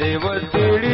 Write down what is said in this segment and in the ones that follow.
देव तेरी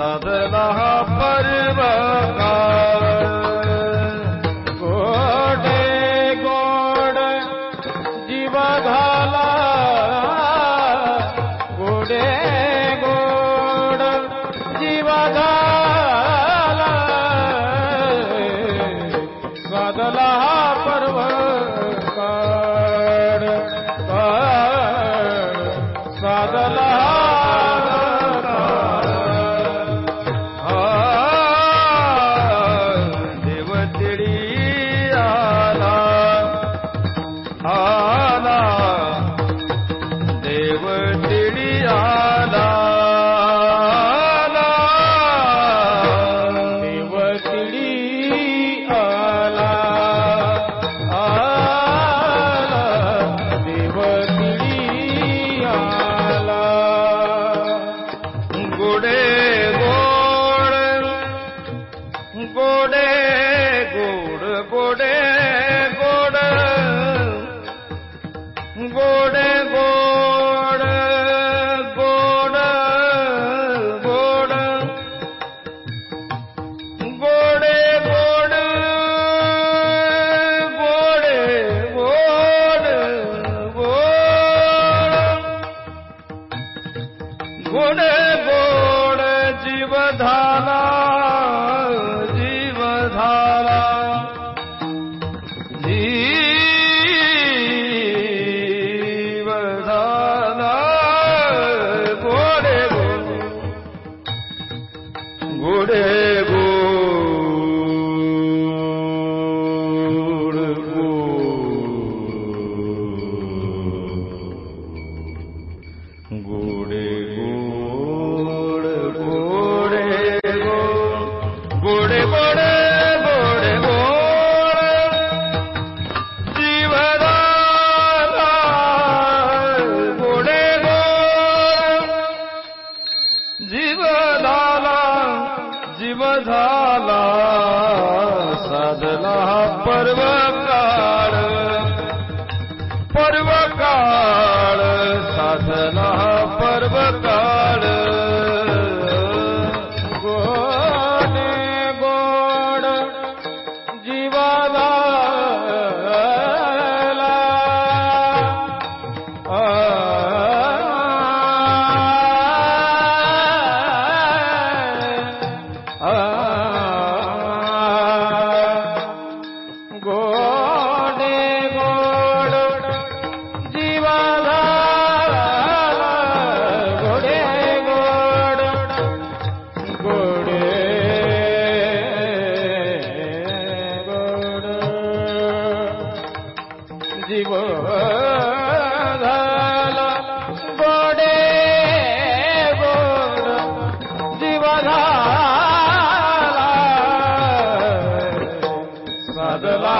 सदला परवकार गोडे गोड जीव घाला गोडे गोड जीव घाला सदला ਨਾਲ ਸਾਧਨਾ the light.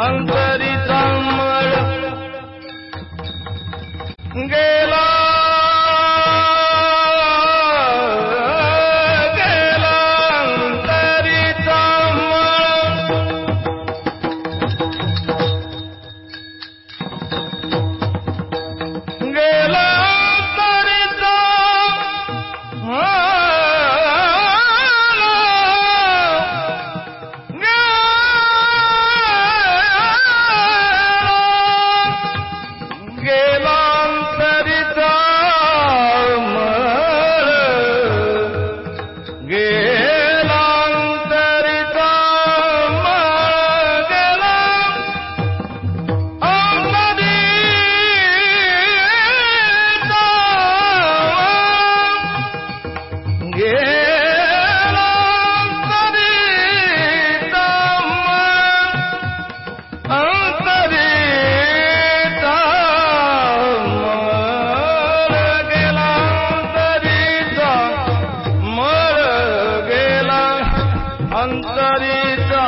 al que va অন্তরিতা